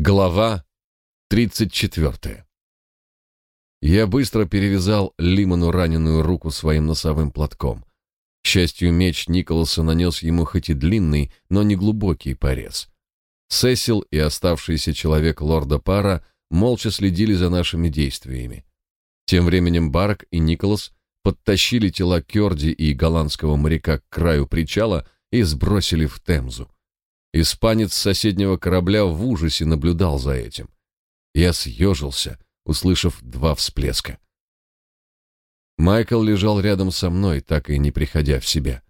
Глава 34. Я быстро перевязал Лимону раненую руку своим носовым платком. К счастью, меч Николаса нанес ему хоть и длинный, но не глубокий порез. Сесил и оставшийся человек лорда Пара молча следили за нашими действиями. Тем временем Барак и Николас подтащили тела Кёрди и голландского моряка к краю причала и сбросили в Темзу. Испанец с соседнего корабля в ужасе наблюдал за этим. Я съежился, услышав два всплеска. Майкл лежал рядом со мной, так и не приходя в себя.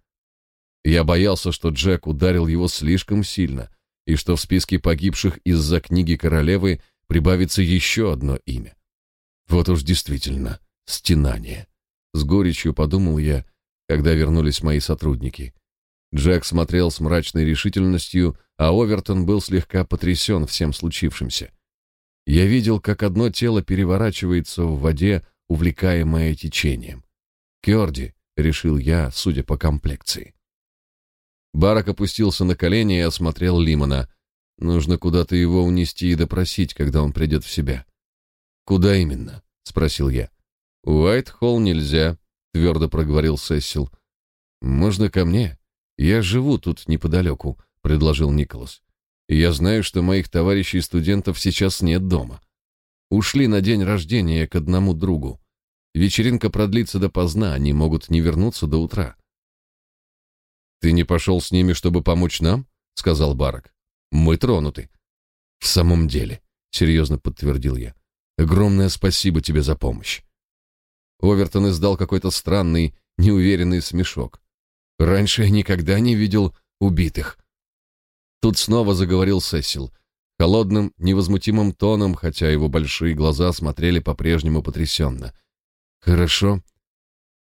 Я боялся, что Джек ударил его слишком сильно, и что в списке погибших из-за книги королевы прибавится еще одно имя. Вот уж действительно, стенание. С горечью подумал я, когда вернулись мои сотрудники. Джек смотрел с мрачной решительностью, а Овертон был слегка потрясен всем случившимся. Я видел, как одно тело переворачивается в воде, увлекаемое течением. Кёрди, решил я, судя по комплекции. Барак опустился на колени и осмотрел Лимона. Нужно куда-то его унести и допросить, когда он придет в себя. Куда именно? спросил я. Уайт-Холл нельзя, твердо проговорил Сесил. Можно ко мне? «Я живу тут неподалеку», — предложил Николас. «И я знаю, что моих товарищей студентов сейчас нет дома. Ушли на день рождения к одному другу. Вечеринка продлится допоздна, они могут не вернуться до утра». «Ты не пошел с ними, чтобы помочь нам?» — сказал Барак. «Мы тронуты». «В самом деле», — серьезно подтвердил я. «Огромное спасибо тебе за помощь». Овертон издал какой-то странный, неуверенный смешок. Раньше никогда не видел убитых. Тут снова заговорил Сесил, холодным, невозмутимым тоном, хотя его большие глаза смотрели по-прежнему потрясенно. «Хорошо.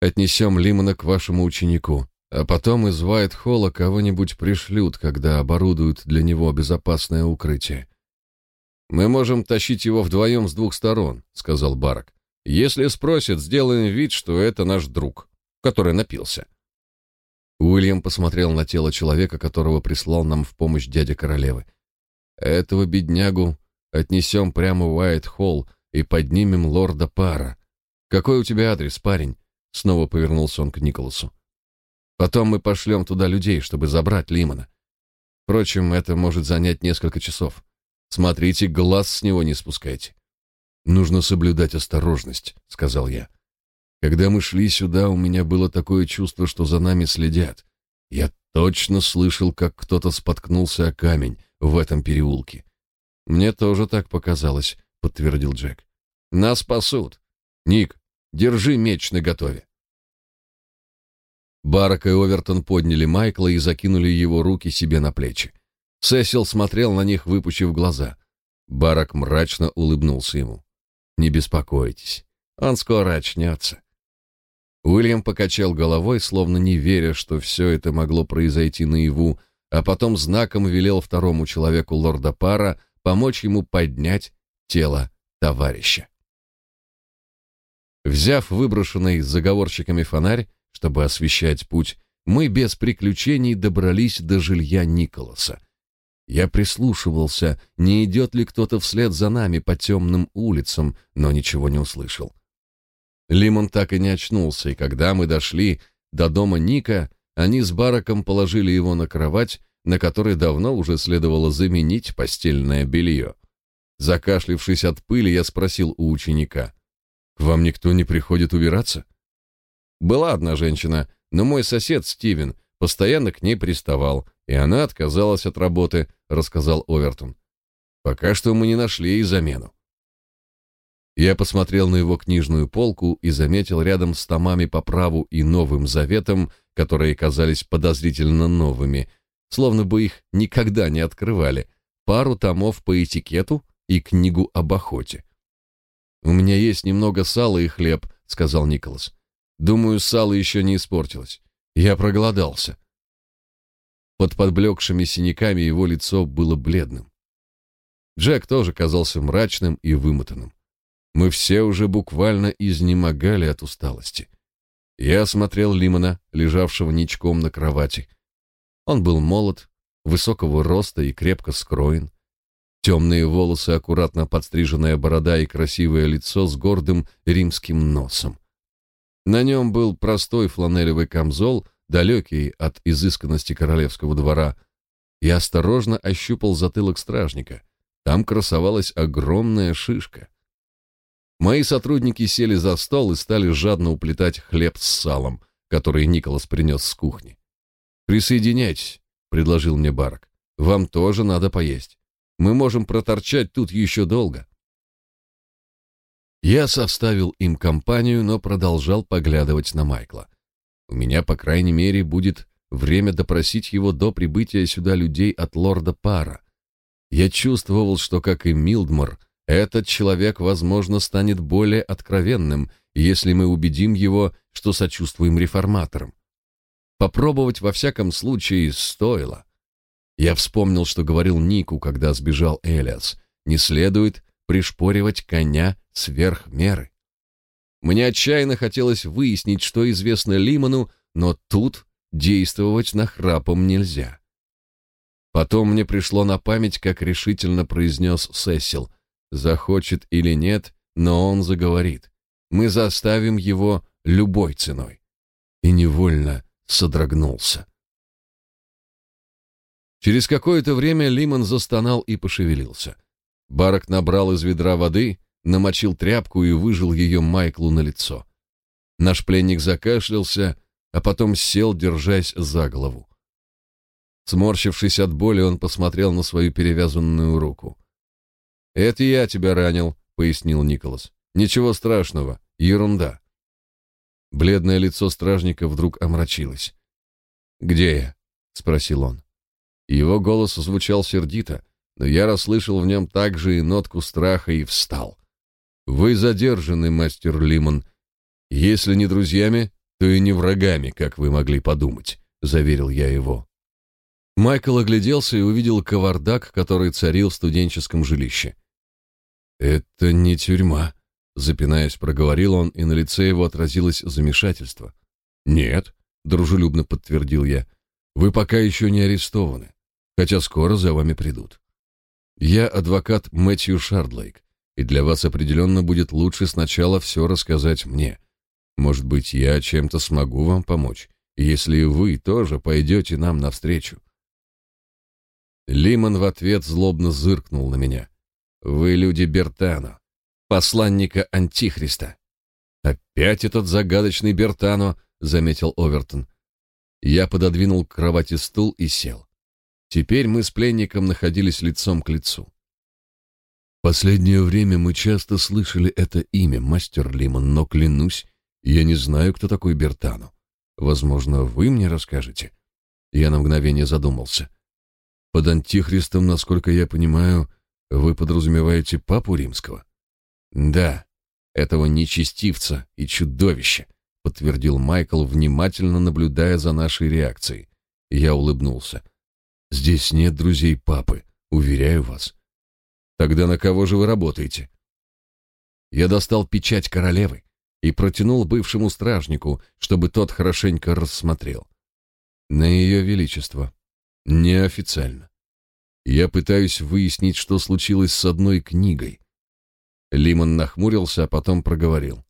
Отнесем Лимона к вашему ученику, а потом из Вайт-Холла кого-нибудь пришлют, когда оборудуют для него безопасное укрытие». «Мы можем тащить его вдвоем с двух сторон», — сказал Барак. «Если спросят, сделаем вид, что это наш друг, который напился». Уильям посмотрел на тело человека, которого прислал нам в помощь дядя королевы. Этого беднягу отнесем прямо в Уайт-Холл и поднимем лорда Пара. Какой у тебя адрес, парень? Снова повернулся он к Николасу. Потом мы пошлем туда людей, чтобы забрать Лимона. Впрочем, это может занять несколько часов. Смотрите, глаз с него не спускайте. Нужно соблюдать осторожность, сказал я. Когда мы шли сюда, у меня было такое чувство, что за нами следят. Я точно слышал, как кто-то споткнулся о камень в этом переулке. Мне тоже так показалось, подтвердил Джек. Нас спасут. Ник, держи меч наготове. Барак и Овертон подняли Майкла и закинули его руки себе на плечи. Сесил смотрел на них, выпучив глаза. Барак мрачно улыбнулся ему. «Не беспокойтесь, он скоро очнется. Уильям покачал головой, словно не веря, что все это могло произойти наяву, а потом знаком велел второму человеку лорда Пара помочь ему поднять тело товарища. Взяв выброшенный заговорщиками фонарь, чтобы освещать путь, мы без приключений добрались до жилья Николаса. Я прислушивался, не идет ли кто-то вслед за нами по темным улицам, но ничего не услышал. Лимон так и не очнулся, и когда мы дошли до дома Ника, они с Бараком положили его на кровать, на которой давно уже следовало заменить постельное белье. Закашлившись от пыли, я спросил у ученика, «К вам никто не приходит убираться?» Была одна женщина, но мой сосед Стивен постоянно к ней приставал, и она отказалась от работы, рассказал Овертон. Пока что мы не нашли ей замену. Я посмотрел на его книжную полку и заметил рядом с томами по праву и Новым Заветом, которые казались подозрительно новыми, словно бы их никогда не открывали, пару томов по этикету и книгу об охоте. «У меня есть немного сала и хлеб», — сказал Николас. «Думаю, сало еще не испортилось. Я проголодался». Под подблекшими синяками его лицо было бледным. Джек тоже казался мрачным и вымотанным. Мы все уже буквально изнемогали от усталости. Я осмотрел Лимона, лежавшего ничком на кровати. Он был молод, высокого роста и крепко скроен. Темные волосы, аккуратно подстриженная борода и красивое лицо с гордым римским носом. На нем был простой фланелевый камзол, далекий от изысканности королевского двора. Я осторожно ощупал затылок стражника. Там красовалась огромная шишка. Мои сотрудники сели за стол и стали жадно уплетать хлеб с салом, который Николас принес с кухни. «Присоединяйтесь», — предложил мне Барк. «Вам тоже надо поесть. Мы можем проторчать тут еще долго». Я составил им компанию, но продолжал поглядывать на Майкла. У меня, по крайней мере, будет время допросить его до прибытия сюда людей от лорда Пара. Я чувствовал, что, как и Милдмор, этот человек, возможно, станет более откровенным, если мы убедим его, что сочувствуем реформаторам. Попробовать во всяком случае стоило. Я вспомнил, что говорил Нику, когда сбежал Элиас. Не следует пришпоривать коня сверх меры. Мне отчаянно хотелось выяснить, что известно Лиману, но тут действовать нахрапом нельзя. Потом мне пришло на память, как решительно произнес Сесил. Захочет или нет, но он заговорит. Мы заставим его любой ценой. И невольно содрогнулся. Через какое-то время Лимон застонал и пошевелился. Барак набрал из ведра воды, намочил тряпку и выжил ее Майклу на лицо. Наш пленник закашлялся, а потом сел, держась за голову. Сморщившись от боли, он посмотрел на свою перевязанную руку. «Это я тебя ранил», — пояснил Николас. «Ничего страшного, ерунда». Бледное лицо стражника вдруг омрачилось. «Где я?» — спросил он. Его голос звучал сердито, но я расслышал в нем также и нотку страха и встал. «Вы задержаны, мастер Лимон. Если не друзьями, то и не врагами, как вы могли подумать», — заверил я его. Майкл огляделся и увидел кавардак, который царил в студенческом жилище. «Это не тюрьма», — запинаясь, проговорил он, и на лице его отразилось замешательство. «Нет», — дружелюбно подтвердил я, — «вы пока еще не арестованы, хотя скоро за вами придут. Я адвокат Мэтью Шардлейк, и для вас определенно будет лучше сначала все рассказать мне. Может быть, я чем-то смогу вам помочь, если вы тоже пойдете нам навстречу». Лимон в ответ злобно зыркнул на меня. «Вы люди Бертано, посланника Антихриста». «Опять этот загадочный Бертано», — заметил Овертон. Я пододвинул к кровати стул и сел. Теперь мы с пленником находились лицом к лицу. Последнее время мы часто слышали это имя, мастер Лимон, но клянусь, я не знаю, кто такой Бертано. Возможно, вы мне расскажете. Я на мгновение задумался. Под антихристом, насколько я понимаю, вы подразумеваете папу римского? Да, этого нечестивца и чудовища, подтвердил Майкл, внимательно наблюдая за нашей реакцией. Я улыбнулся. Здесь нет друзей папы, уверяю вас. Тогда на кого же вы работаете? Я достал печать королевы и протянул бывшему стражнику, чтобы тот хорошенько рассмотрел. На ее величество. Неофициально. Я пытаюсь выяснить, что случилось с одной книгой. Лимон нахмурился, а потом проговорил.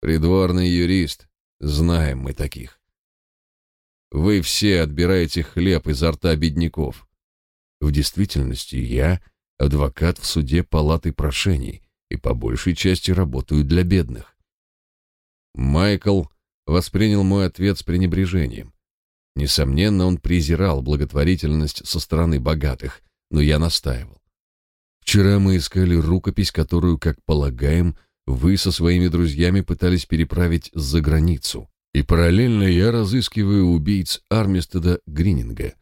Придворный юрист. Знаем мы таких. Вы все отбираете хлеб изо рта бедняков. В действительности я адвокат в суде палаты прошений и по большей части работаю для бедных. Майкл воспринял мой ответ с пренебрежением. Несомненно, он презирал благотворительность со стороны богатых, но я настаивал. Вчера мы искали рукопись, которую, как полагаем, вы со своими друзьями пытались переправить за границу. И параллельно я разыскиваю убийц Армистеда Грининга,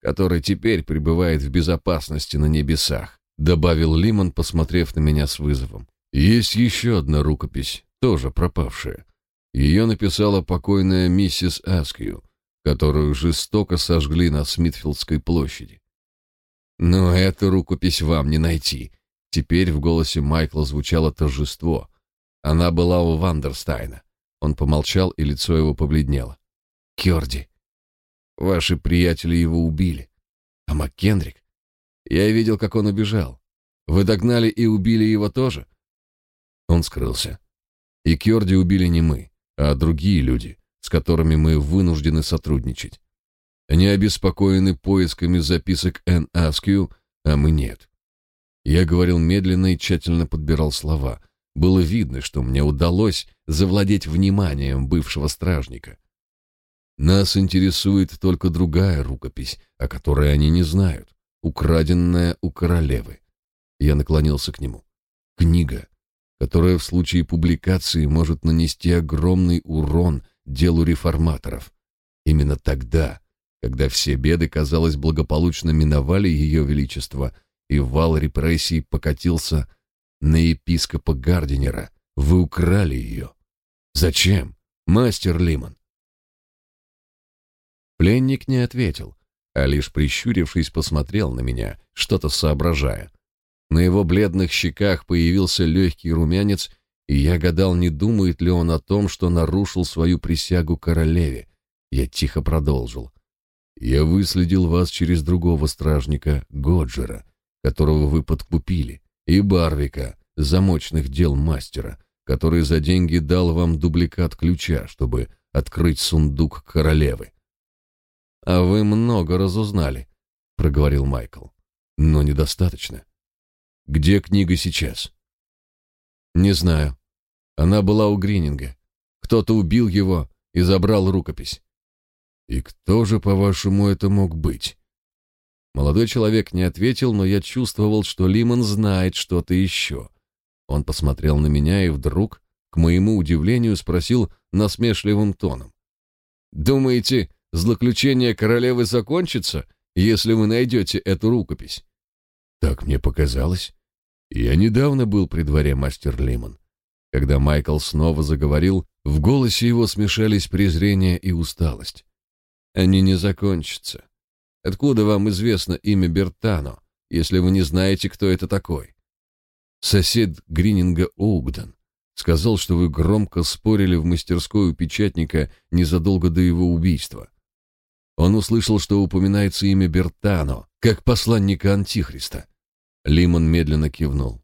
который теперь пребывает в безопасности на небесах, добавил Лимон, посмотрев на меня с вызовом. Есть еще одна рукопись, тоже пропавшая. Ее написала покойная миссис Аскью, которую жестоко сожгли на Смитфилдской площади. Но эту рукопись вам не найти. Теперь в голосе Майкла звучало торжество. Она была у Вандерстайна. Он помолчал, и лицо его побледнело. Кёрди, ваши приятели его убили. А МакКендрик? Я видел, как он убежал. Вы догнали и убили его тоже? Он скрылся. И Кёрди убили не мы, а другие люди, с которыми мы вынуждены сотрудничать. Они обеспокоены поисками записок Н. Аскью, а мы нет. Я говорил медленно и тщательно подбирал слова. Было видно, что мне удалось завладеть вниманием бывшего стражника. Нас интересует только другая рукопись, о которой они не знают, украденная у королевы. Я наклонился к нему. Книга, которая в случае публикации может нанести огромный урон делу реформаторов. Именно тогда, когда все беды, казалось, благополучно миновали ее величество, и вал репрессий покатился на епископа Гардинера, вы украли ее. Зачем, мастер Лимон? Пленник не ответил, а лишь прищурившись посмотрел на меня, что-то соображая. На его бледных щеках появился легкий румянец, и я гадал, не думает ли он о том, что нарушил свою присягу королеве. Я тихо продолжил. «Я выследил вас через другого стражника, Годжера, которого вы подкупили, и Барвика, замочных дел мастера, который за деньги дал вам дубликат ключа, чтобы открыть сундук королевы. «А вы много разузнали», — проговорил Майкл. «Но недостаточно. Где книга сейчас?» «Не знаю. Она была у Грининга. Кто-то убил его и забрал рукопись». «И кто же, по-вашему, это мог быть?» Молодой человек не ответил, но я чувствовал, что Лимон знает что-то еще. Он посмотрел на меня и вдруг, к моему удивлению, спросил насмешливым тоном. «Думаете, злоключение королевы закончится, если вы найдете эту рукопись. Так мне показалось. Я недавно был при дворе мастер Лимон. Когда Майкл снова заговорил, в голосе его смешались презрение и усталость. Они не закончатся. Откуда вам известно имя Бертано, если вы не знаете, кто это такой? Сосед Грининга Оугден сказал, что вы громко спорили в мастерской у печатника незадолго до его убийства. Он услышал, что упоминается имя Бертано, как посланника Антихриста. Лимон медленно кивнул.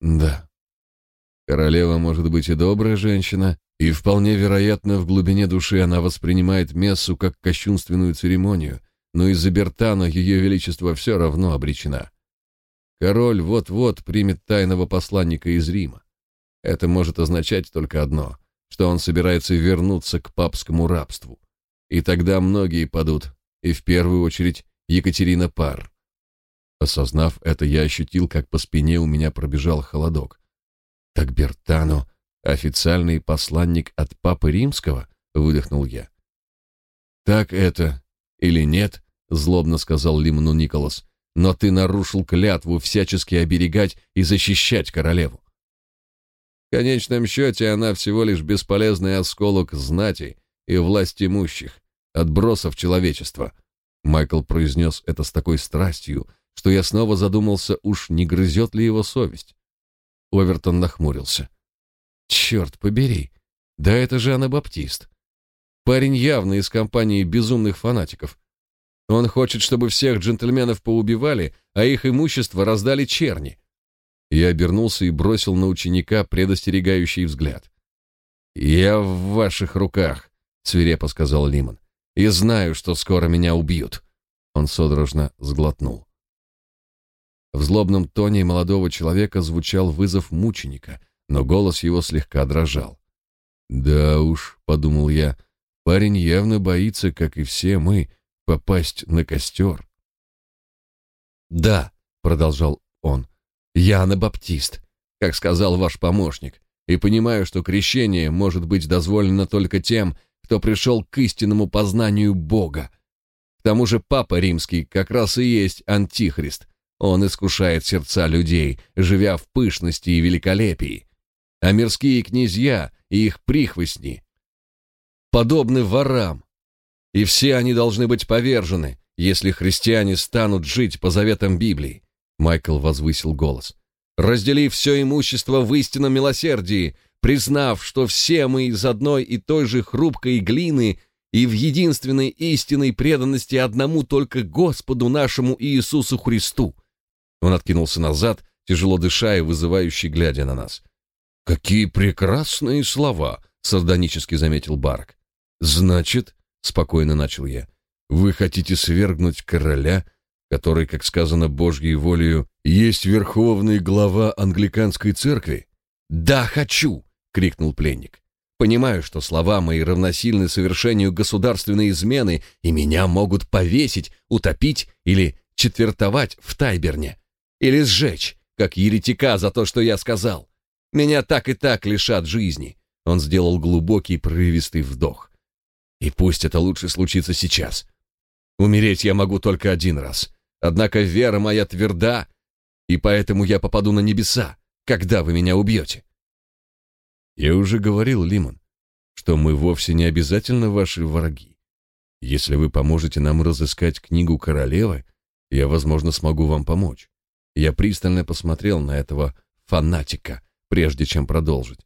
Да. Королева может быть и добрая женщина, и вполне вероятно, в глубине души она воспринимает мессу как кощунственную церемонию, но из-за Бертано ее величество все равно обречена. Король вот-вот примет тайного посланника из Рима. Это может означать только одно, что он собирается вернуться к папскому рабству. И тогда многие падут, и в первую очередь Екатерина Пар. Осознав это, я ощутил, как по спине у меня пробежал холодок. Так Бертано официальный посланник от папы Римского, выдохнул я. Так это или нет, злобно сказал Лимону Николас. Но ты нарушил клятву всячески оберегать и защищать королеву. В конечном счете она всего лишь бесполезный осколок знати и власть имущих, отбросов человечества. Майкл произнес это с такой страстью, что я снова задумался, уж не грызет ли его совесть. Овертон нахмурился. Черт побери, да это же Анабаптист. Парень явно из компании безумных фанатиков. Он хочет, чтобы всех джентльменов поубивали, а их имущество раздали черни. Я обернулся и бросил на ученика предостерегающий взгляд. «Я в ваших руках», — свирепо сказал Лимон и знаю, что скоро меня убьют. Он судорожно сглотнул. В злобном тоне молодого человека звучал вызов мученика, но голос его слегка дрожал. «Да уж», — подумал я, — «парень явно боится, как и все мы, попасть на костер». «Да», — продолжал он, — «я анабаптист, как сказал ваш помощник, и понимаю, что крещение может быть дозволено только тем, кто пришел к истинному познанию Бога. К тому же Папа Римский как раз и есть Антихрист. Он искушает сердца людей, живя в пышности и великолепии. А мирские князья и их прихвостни подобны ворам. И все они должны быть повержены, если христиане станут жить по заветам Библии. Майкл возвысил голос. Разделив все имущество в истинном милосердии, признав, что все мы из одной и той же хрупкой глины и в единственной истинной преданности одному только Господу нашему Иисусу Христу. Он откинулся назад, тяжело дыша и вызывающе глядя на нас. «Какие прекрасные слова!» — сардонически заметил Барк. «Значит, — спокойно начал я, — вы хотите свергнуть короля, который, как сказано Божьей волею, есть верховный глава англиканской церкви?» «Да, хочу!» — крикнул пленник. «Понимаю, что слова мои равносильны совершению государственной измены, и меня могут повесить, утопить или четвертовать в Тайберне, или сжечь, как еретика за то, что я сказал. Меня так и так лишат жизни. Он сделал глубокий прерывистый вдох. И пусть это лучше случится сейчас. Умереть я могу только один раз. Однако вера моя тверда, и поэтому я попаду на небеса, когда вы меня убьете. Я уже говорил, Лимон, что мы вовсе не обязательно ваши враги. Если вы поможете нам разыскать книгу королевы, я, возможно, смогу вам помочь. Я пристально посмотрел на этого фанатика, прежде чем продолжить.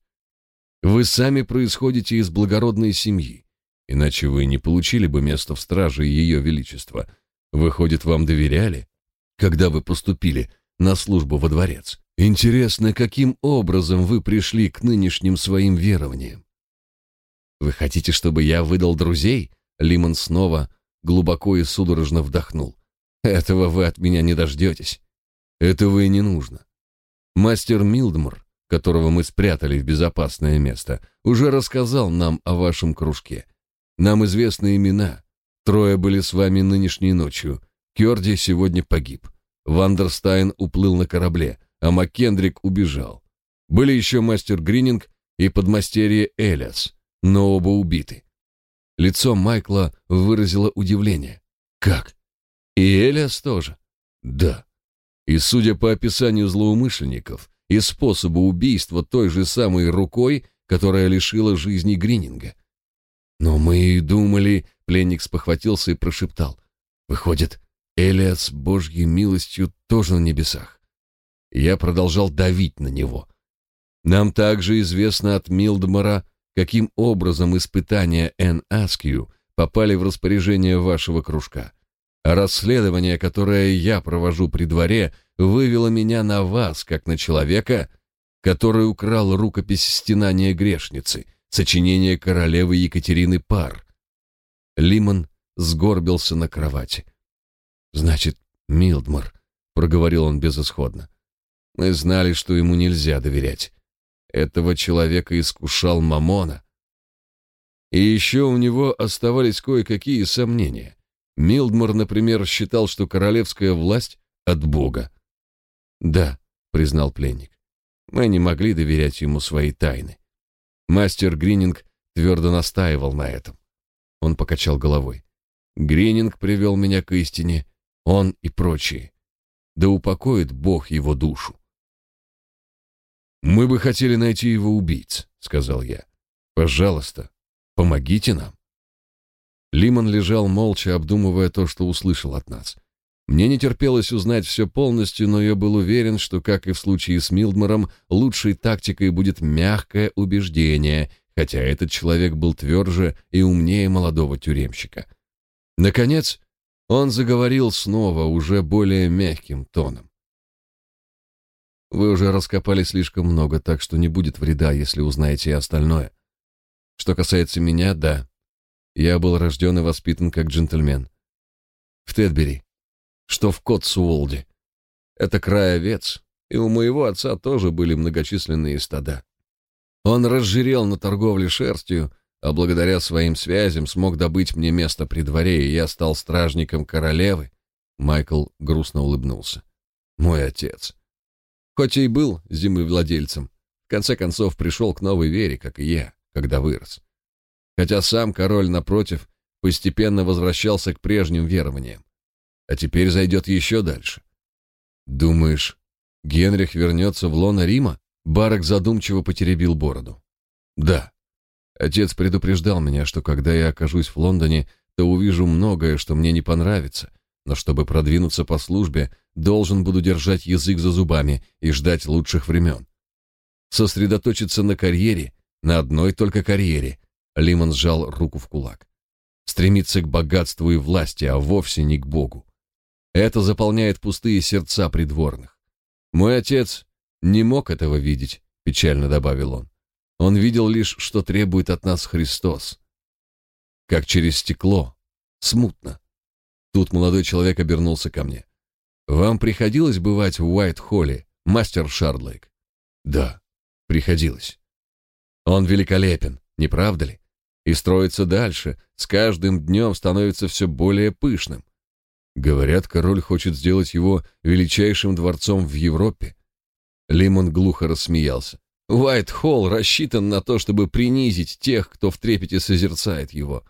Вы сами происходите из благородной семьи, иначе вы не получили бы место в страже Ее Величества. Выходит, вам доверяли, когда вы поступили на службу во дворец. Интересно, каким образом вы пришли к нынешним своим верованиям? Вы хотите, чтобы я выдал друзей? Лимон снова глубоко и судорожно вдохнул. Этого вы от меня не дождетесь. Этого и не нужно. Мастер Милдмор которого мы спрятали в безопасное место, уже рассказал нам о вашем кружке. Нам известны имена. Трое были с вами нынешней ночью. Кёрди сегодня погиб. Вандерстайн уплыл на корабле, а Маккендрик убежал. Были еще мастер Грининг и подмастерье Элиас, но оба убиты. Лицо Майкла выразило удивление. Как? И Элиас тоже? Да. И судя по описанию злоумышленников, и способа убийства той же самой рукой, которая лишила жизни Грининга. Но мы и думали, пленник спохватился и прошептал: "Выходит, Элиас Божьей милостью тоже на небесах". Я продолжал давить на него. Нам также известно от Милдмора, каким образом испытания Н. Аскью попали в распоряжение вашего кружка. Расследование, которое я провожу при дворе, вывело меня на вас, как на человека, который украл рукопись «Стенания грешницы», сочинение королевы Екатерины Пар. Лимон сгорбился на кровати. «Значит, Милдмор», — проговорил он безысходно. «Мы знали, что ему нельзя доверять. Этого человека искушал Мамона. И еще у него оставались кое-какие сомнения. Милдмор, например, считал, что королевская власть от Бога. Да, признал пленник. Мы не могли доверять ему свои тайны. Мастер Грининг твердо настаивал на этом. Он покачал головой. Грининг привел меня к истине, он и прочие. Да упокоит Бог его душу. Мы бы хотели найти его убийц, сказал я. Пожалуйста, помогите нам. Лимон лежал молча, обдумывая то, что услышал от нас. Мне не терпелось узнать все полностью, но я был уверен, что, как и в случае с Милдмором, лучшей тактикой будет мягкое убеждение, хотя этот человек был тверже и умнее молодого тюремщика. Наконец, он заговорил снова, уже более мягким тоном. Вы уже раскопали слишком много, так что не будет вреда, если узнаете и остальное. Что касается меня, да, я был рожден и воспитан как джентльмен. В Тедбери, что в Котсуолде. Это край овец, и у моего отца тоже были многочисленные стада. Он разжирел на торговле шерстью, а благодаря своим связям смог добыть мне место при дворе, и я стал стражником королевы. Майкл грустно улыбнулся. Мой отец. Хоть и был землевладельцем, в конце концов пришел к новой вере, как и я, когда вырос хотя сам король, напротив, постепенно возвращался к прежним верованиям. А теперь зайдет еще дальше. Думаешь, Генрих вернется в лоно Рима? Барак задумчиво потеребил бороду. Да. Отец предупреждал меня, что когда я окажусь в Лондоне, то увижу многое, что мне не понравится, но чтобы продвинуться по службе, должен буду держать язык за зубами и ждать лучших времен. Сосредоточиться на карьере, на одной только карьере, Лимон сжал руку в кулак. Стремиться к богатству и власти, а вовсе не к Богу. Это заполняет пустые сердца придворных. Мой отец не мог этого видеть, печально добавил он. Он видел лишь, что требует от нас Христос. Как через стекло, смутно. Тут молодой человек обернулся ко мне. Вам приходилось бывать в Уайт-Холле, мастер Шардлейк? Да, приходилось. Он великолепен, не правда ли? И строится дальше, с каждым днем становится все более пышным. Говорят, король хочет сделать его величайшим дворцом в Европе. Лимон глухо рассмеялся. Уайт-Холл рассчитан на то, чтобы принизить тех, кто в трепете созерцает его.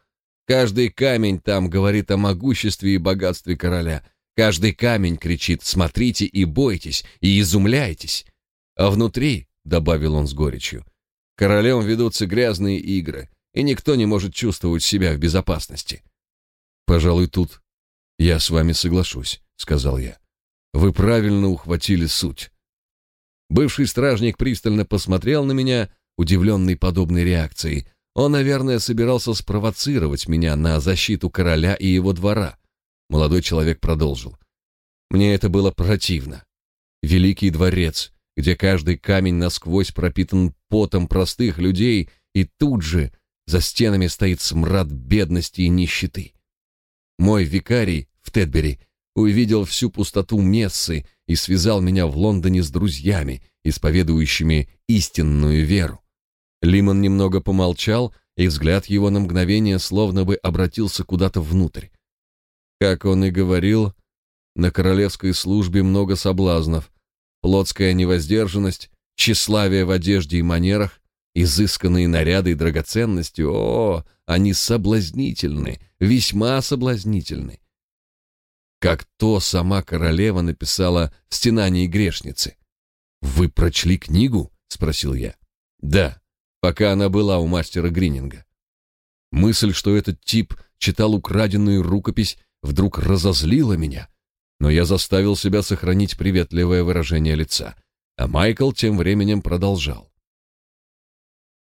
Каждый камень там говорит о могуществе и богатстве короля. Каждый камень кричит «Смотрите и бойтесь, и изумляйтесь». А внутри, — добавил он с горечью, — королем ведутся грязные игры, и никто не может чувствовать себя в безопасности. Пожалуй, тут я с вами соглашусь, — сказал я. Вы правильно ухватили суть. Бывший стражник пристально посмотрел на меня, удивленный подобной реакцией. Он, наверное, собирался спровоцировать меня на защиту короля и его двора. Молодой человек продолжил. Мне это было противно. Великий дворец, где каждый камень насквозь пропитан потом простых людей, и тут же за стенами стоит смрад бедности и нищеты. Мой викарий в Тедбери увидел всю пустоту мессы и связал меня в Лондоне с друзьями, исповедующими истинную веру. Лимон немного помолчал, и взгляд его на мгновение словно бы обратился куда-то внутрь. Как он и говорил, на королевской службе много соблазнов, плотская невоздержанность, тщеславие в одежде и манерах, изысканные наряды и драгоценности, о, они соблазнительны, весьма соблазнительны как то сама королева написала в стенании грешницы. «Вы прочли книгу?» — спросил я. «Да, пока она была у мастера Грининга». Мысль, что этот тип читал украденную рукопись, вдруг разозлила меня, но я заставил себя сохранить приветливое выражение лица, а Майкл тем временем продолжал.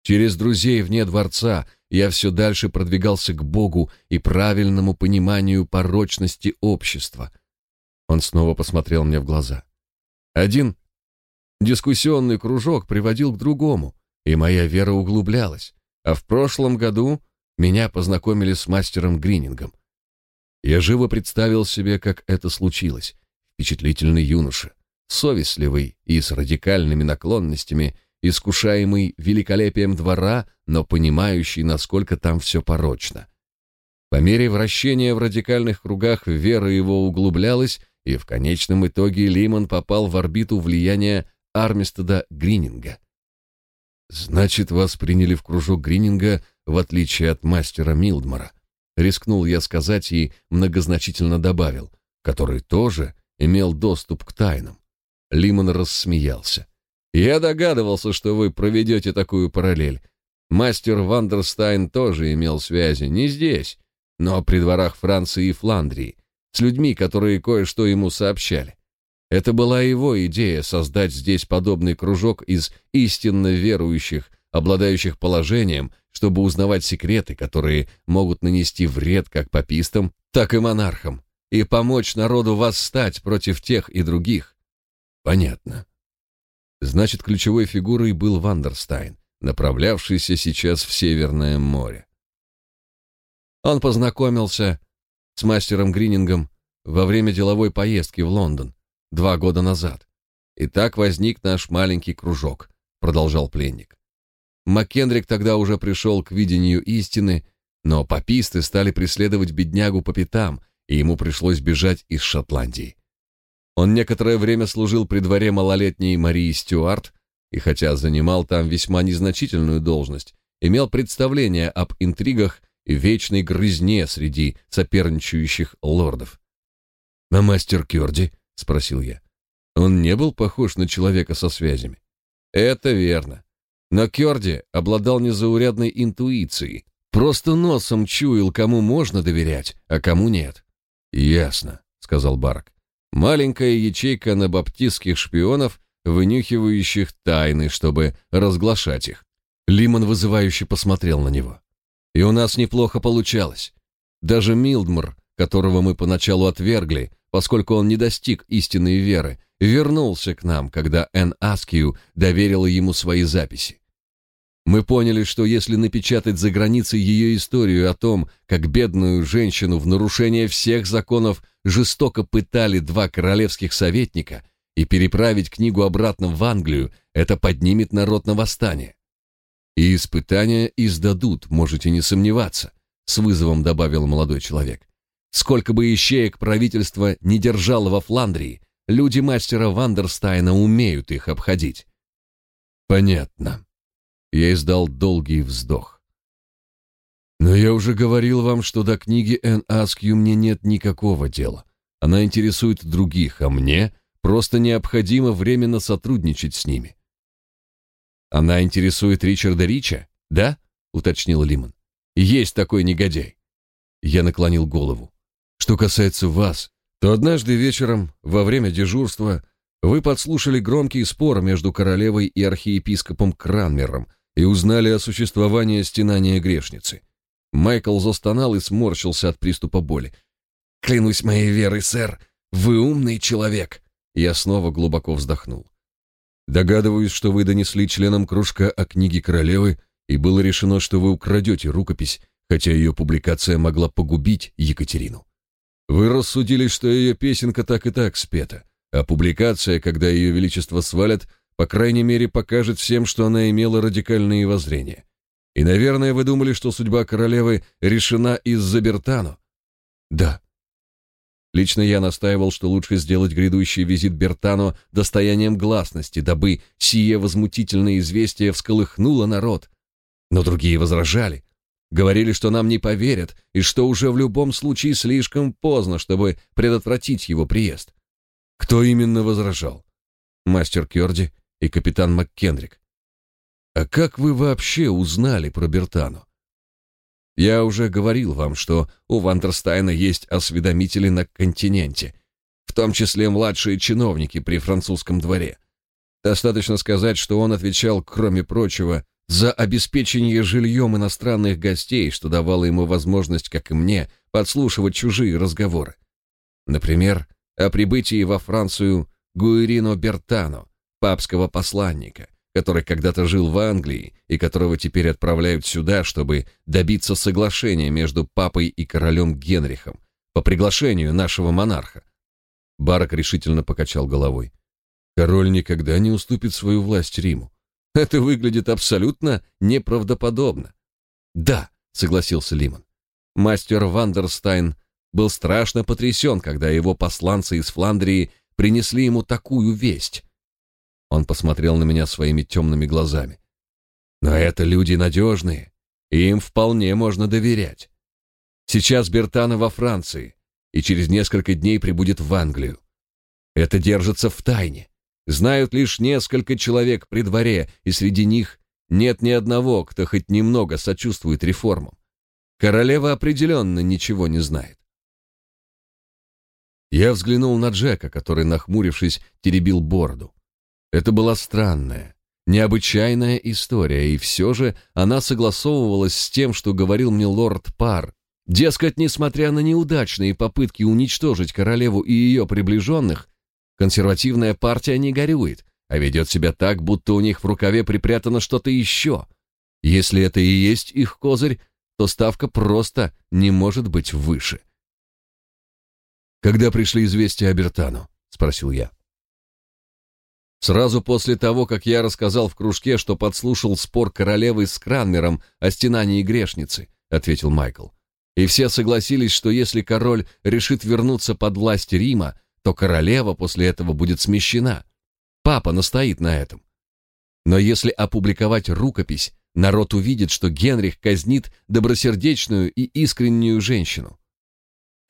Через друзей вне дворца я все дальше продвигался к Богу и правильному пониманию порочности общества. Он снова посмотрел мне в глаза. Один дискуссионный кружок приводил к другому, и моя вера углублялась. А в прошлом году меня познакомили с мастером Гринингом. Я живо представил себе, как это случилось. Впечатлительный юноша, совестливый и с радикальными наклонностями, искушаемый великолепием двора, но понимающий, насколько там все порочно. По мере вращения в радикальных кругах вера его углублялась, и в конечном итоге Лимон попал в орбиту влияния Армистеда Грининга. «Значит, вас приняли в кружок Грининга, в отличие от мастера Милдмара», рискнул я сказать и многозначительно добавил, который тоже имел доступ к тайнам. Лимон рассмеялся. Я догадывался, что вы проведете такую параллель. Мастер Вандерстайн тоже имел связи, не здесь, но при дворах Франции и Фландрии, с людьми, которые кое-что ему сообщали. Это была его идея создать здесь подобный кружок из истинно верующих, обладающих положением, чтобы узнавать секреты, которые могут нанести вред как папистам, так и монархам, и помочь народу восстать против тех и других. Понятно. Значит, ключевой фигурой был Вандерстайн, направлявшийся сейчас в Северное море. Он познакомился с мастером Гринингом во время деловой поездки в Лондон два года назад. И так возник наш маленький кружок, продолжал пленник. Маккендрик тогда уже пришел к видению истины, но паписты стали преследовать беднягу по пятам, и ему пришлось бежать из Шотландии. Он некоторое время служил при дворе малолетней Марии Стюарт, и хотя занимал там весьма незначительную должность, имел представление об интригах и вечной грызне среди соперничающих лордов. «А мастер Кёрди?» — спросил я. Он не был похож на человека со связями. Это верно. Но Кёрди обладал незаурядной интуицией, просто носом чуял, кому можно доверять, а кому нет. «Ясно», — сказал Барк маленькая ячейка на баптистских шпионов, вынюхивающих тайны, чтобы разглашать их. Лимон вызывающе посмотрел на него. И у нас неплохо получалось. Даже Милдмор, которого мы поначалу отвергли, поскольку он не достиг истинной веры, вернулся к нам, когда Эн Аскью доверила ему свои записи. Мы поняли, что если напечатать за границей ее историю о том, как бедную женщину в нарушение всех законов жестоко пытали два королевских советника, и переправить книгу обратно в Англию, это поднимет народ на восстание. И «Испытания» издадут, можете не сомневаться, с вызовом добавил молодой человек. Сколько бы ищеек правительство не держало во Фландрии, люди мастера Вандерстайна умеют их обходить. Понятно. Я издал долгий вздох. Но я уже говорил вам, что до книги Н. Аскью мне нет никакого дела. Она интересует других, а мне просто необходимо временно сотрудничать с ними. Она интересует Ричарда Рича, да? уточнил Лимон. Есть такой негодяй. Я наклонил голову. Что касается вас, то однажды вечером во время дежурства вы подслушали громкий спор между королевой и архиепископом Кранмером, и узнали о существовании стенания грешницы. Майкл застонал и сморщился от приступа боли. «Клянусь моей верой, сэр, вы умный человек!» Я снова глубоко вздохнул. «Догадываюсь, что вы донесли членам кружка о книге королевы, и было решено, что вы украдете рукопись, хотя ее публикация могла погубить Екатерину. Вы рассудили, что ее песенка так и так спета, а публикация, когда ее величество свалят, по крайней мере, покажет всем, что она имела радикальные воззрения. И, наверное, вы думали, что судьба королевы решена из-за Бертано? Да. Лично я настаивал, что лучше сделать грядущий визит Бертано достоянием гласности, дабы сие возмутительное известие всколыхнуло народ. Но другие возражали. Говорили, что нам не поверят, и что уже в любом случае слишком поздно, чтобы предотвратить его приезд. Кто именно возражал? Мастер Кёрди и капитан МакКендрик. А как вы вообще узнали про Бертано? Я уже говорил вам, что у Вандерстайна есть осведомители на континенте, в том числе младшие чиновники при французском дворе. Достаточно сказать, что он отвечал, кроме прочего, за обеспечение жильем иностранных гостей, что давало ему возможность, как и мне, подслушивать чужие разговоры. Например, о прибытии во Францию Гуэрино Бертано, папского посланника, который когда-то жил в Англии и которого теперь отправляют сюда, чтобы добиться соглашения между папой и королем Генрихом по приглашению нашего монарха. Барак решительно покачал головой. Король никогда не уступит свою власть Риму. Это выглядит абсолютно неправдоподобно. Да, согласился Лимон. Мастер Вандерстайн был страшно потрясен, когда его посланцы из Фландрии принесли ему такую весть. Он посмотрел на меня своими темными глазами. Но это люди надежные, и им вполне можно доверять. Сейчас Бертано во Франции, и через несколько дней прибудет в Англию. Это держится в тайне. Знают лишь несколько человек при дворе, и среди них нет ни одного, кто хоть немного сочувствует реформам. Королева определенно ничего не знает. Я взглянул на Джека, который, нахмурившись, теребил бороду. Это была странная, необычайная история, и все же она согласовывалась с тем, что говорил мне лорд Пар. Дескать, несмотря на неудачные попытки уничтожить королеву и ее приближенных, консервативная партия не горюет, а ведет себя так, будто у них в рукаве припрятано что-то еще. Если это и есть их козырь, то ставка просто не может быть выше. «Когда пришли известия о Бертану?» — спросил я. Сразу после того, как я рассказал в кружке, что подслушал спор королевы с Кранмером о стенании грешницы, ответил Майкл. И все согласились, что если король решит вернуться под власть Рима, то королева после этого будет смещена. Папа настоит на этом. Но если опубликовать рукопись, народ увидит, что Генрих казнит добросердечную и искреннюю женщину.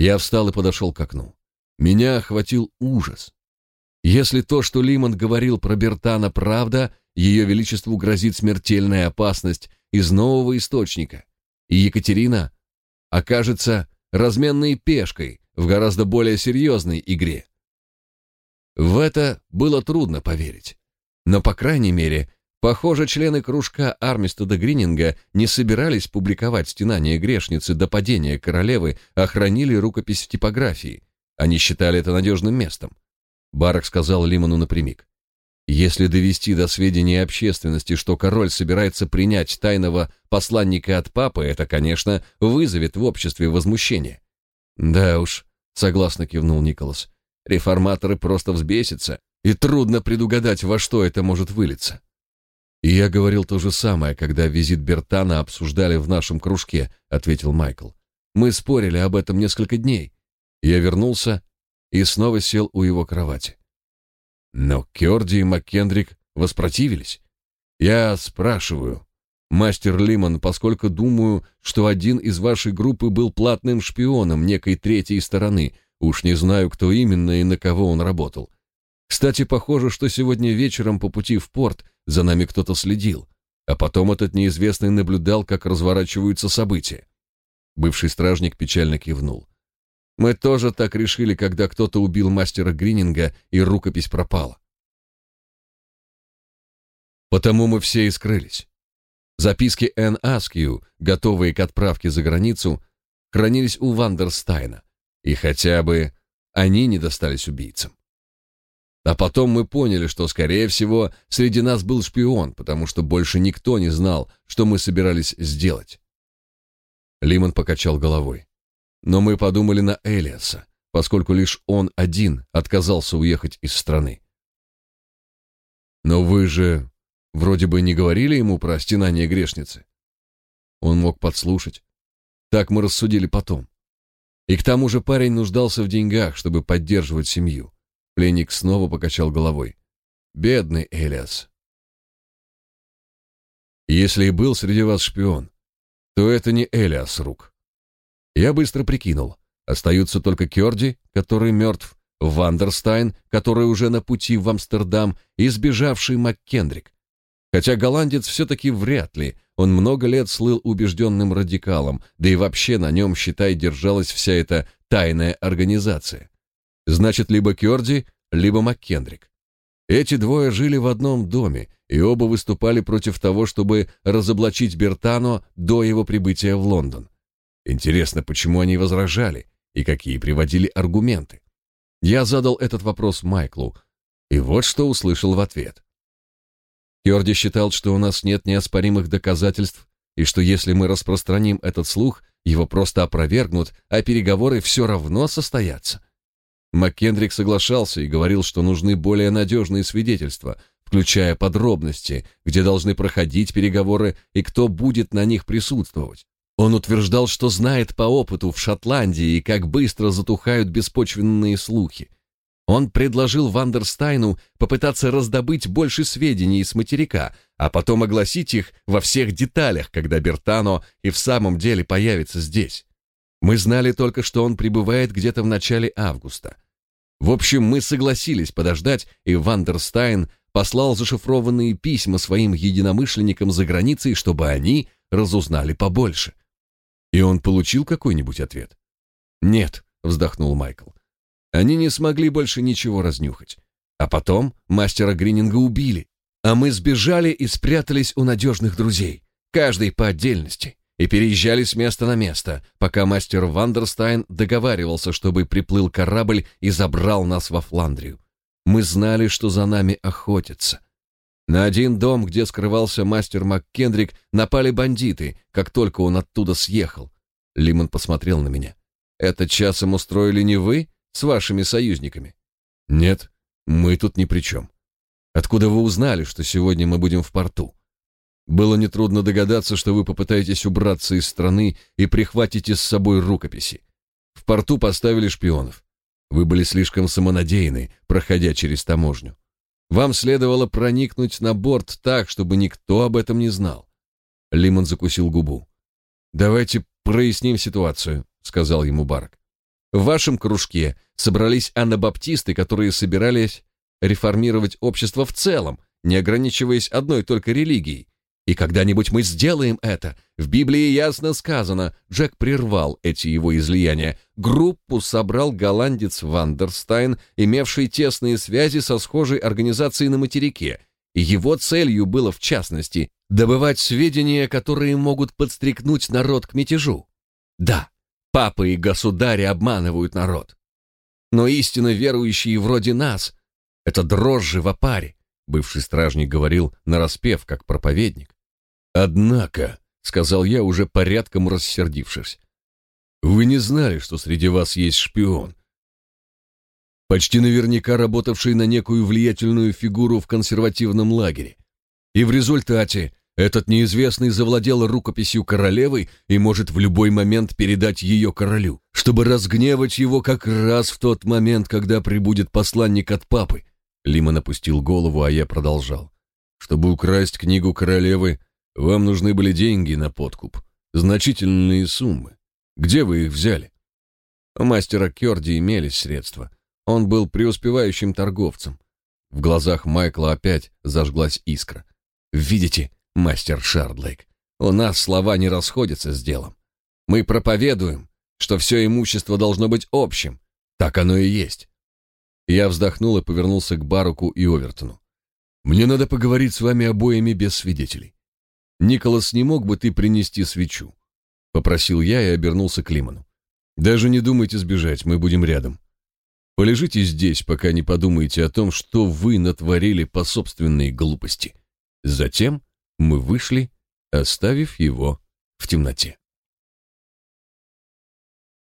Я встал и подошел к окну. Меня охватил ужас. Если то, что Лимон говорил про Бертана, правда, ее величеству грозит смертельная опасность из нового источника, и Екатерина окажется разменной пешкой в гораздо более серьезной игре. В это было трудно поверить. Но, по крайней мере, похоже, члены кружка Армистеда Грининга не собирались публиковать стенание грешницы до падения королевы, а хранили рукопись в типографии, Они считали это надежным местом. Барак сказал Лимону напрямик. Если довести до сведения общественности, что король собирается принять тайного посланника от папы, это, конечно, вызовет в обществе возмущение. Да уж, согласно кивнул Николас. Реформаторы просто взбесятся, и трудно предугадать, во что это может вылиться. И я говорил то же самое, когда визит Бертана обсуждали в нашем кружке, ответил Майкл. Мы спорили об этом несколько дней. Я вернулся и снова сел у его кровати. Но Кёрди и МакКендрик воспротивились. Я спрашиваю, мастер Лимон, поскольку думаю, что один из вашей группы был платным шпионом некой третьей стороны, уж не знаю, кто именно и на кого он работал. Кстати, похоже, что сегодня вечером по пути в порт за нами кто-то следил, а потом этот неизвестный наблюдал, как разворачиваются события. Бывший стражник печально кивнул. Мы тоже так решили, когда кто-то убил мастера Грининга, и рукопись пропала. Потому мы все и скрылись. Записки Энн Аскью, готовые к отправке за границу, хранились у Вандерстайна, и хотя бы они не достались убийцам. А потом мы поняли, что, скорее всего, среди нас был шпион, потому что больше никто не знал, что мы собирались сделать. Лимон покачал головой. Но мы подумали на Элиаса, поскольку лишь он один отказался уехать из страны. Но вы же вроде бы не говорили ему про стенание грешницы. Он мог подслушать. Так мы рассудили потом. И к тому же парень нуждался в деньгах, чтобы поддерживать семью. Пленник снова покачал головой. Бедный Элиас. Если и был среди вас шпион, то это не Элиас Рук. Я быстро прикинул. Остаются только Кёрди, который мертв, Вандерстайн, который уже на пути в Амстердам, и сбежавший МакКендрик. Хотя голландец все-таки вряд ли, он много лет слыл убежденным радикалом, да и вообще на нем, считай, держалась вся эта тайная организация. Значит, либо Кёрди, либо МакКендрик. Эти двое жили в одном доме, и оба выступали против того, чтобы разоблачить Бертано до его прибытия в Лондон. Интересно, почему они возражали и какие приводили аргументы. Я задал этот вопрос Майклу, и вот что услышал в ответ. Кёрди считал, что у нас нет неоспоримых доказательств, и что если мы распространим этот слух, его просто опровергнут, а переговоры все равно состоятся. МакКендрик соглашался и говорил, что нужны более надежные свидетельства, включая подробности, где должны проходить переговоры и кто будет на них присутствовать. Он утверждал, что знает по опыту в Шотландии, как быстро затухают беспочвенные слухи. Он предложил Вандерстайну попытаться раздобыть больше сведений из материка, а потом огласить их во всех деталях, когда Бертано и в самом деле появится здесь. Мы знали только, что он прибывает где-то в начале августа. В общем, мы согласились подождать, и Вандерстайн послал зашифрованные письма своим единомышленникам за границей, чтобы они разузнали побольше. И он получил какой-нибудь ответ? Нет, вздохнул Майкл. Они не смогли больше ничего разнюхать. А потом мастера Грининга убили, а мы сбежали и спрятались у надежных друзей, каждый по отдельности, и переезжали с места на место, пока мастер Вандерстайн договаривался, чтобы приплыл корабль и забрал нас во Фландрию. Мы знали, что за нами охотятся. На один дом, где скрывался мастер МакКендрик, напали бандиты, как только он оттуда съехал. Лимон посмотрел на меня. «Это часом устроили не вы с вашими союзниками?» «Нет, мы тут ни при чем. Откуда вы узнали, что сегодня мы будем в порту?» «Было нетрудно догадаться, что вы попытаетесь убраться из страны и прихватите с собой рукописи. В порту поставили шпионов. Вы были слишком самонадеянны, проходя через таможню. Вам следовало проникнуть на борт так, чтобы никто об этом не знал. Лимон закусил губу. Давайте проясним ситуацию, сказал ему Барк. В вашем кружке собрались анабаптисты, которые собирались реформировать общество в целом, не ограничиваясь одной только религией. И когда-нибудь мы сделаем это. В Библии ясно сказано, Джек прервал эти его излияния. Группу собрал голландец Вандерстайн, имевший тесные связи со схожей организацией на материке. И его целью было, в частности, добывать сведения, которые могут подстрекнуть народ к мятежу. Да, папы и государи обманывают народ. но истинно верующие вроде нас — это дрожжи в опаре, бывший стражник говорил нараспев, как проповедник. Однако, — сказал я, уже порядком рассердившись, — вы не знали, что среди вас есть шпион, почти наверняка работавший на некую влиятельную фигуру в консервативном лагере. И в результате этот неизвестный завладел рукописью королевы и может в любой момент передать ее королю, чтобы разгневать его как раз в тот момент, когда прибудет посланник от папы. Лимон опустил голову, а я продолжал. Чтобы украсть книгу королевы, вам нужны были деньги на подкуп. Значительные суммы. Где вы их взяли? У мастера Кёрди имелись средства. Он был преуспевающим торговцем. В глазах Майкла опять зажглась искра. «Видите, мастер Шардлейк, у нас слова не расходятся с делом. Мы проповедуем, что все имущество должно быть общим. Так оно и есть». Я вздохнул и повернулся к Баруку и Овертону. «Мне надо поговорить с вами обоими без свидетелей. Николас, не мог бы ты принести свечу?» Попросил я и обернулся к Лиману. «Даже не думайте сбежать, мы будем рядом. Полежите здесь, пока не подумаете о том, что вы натворили по собственной глупости. Затем мы вышли, оставив его в темноте.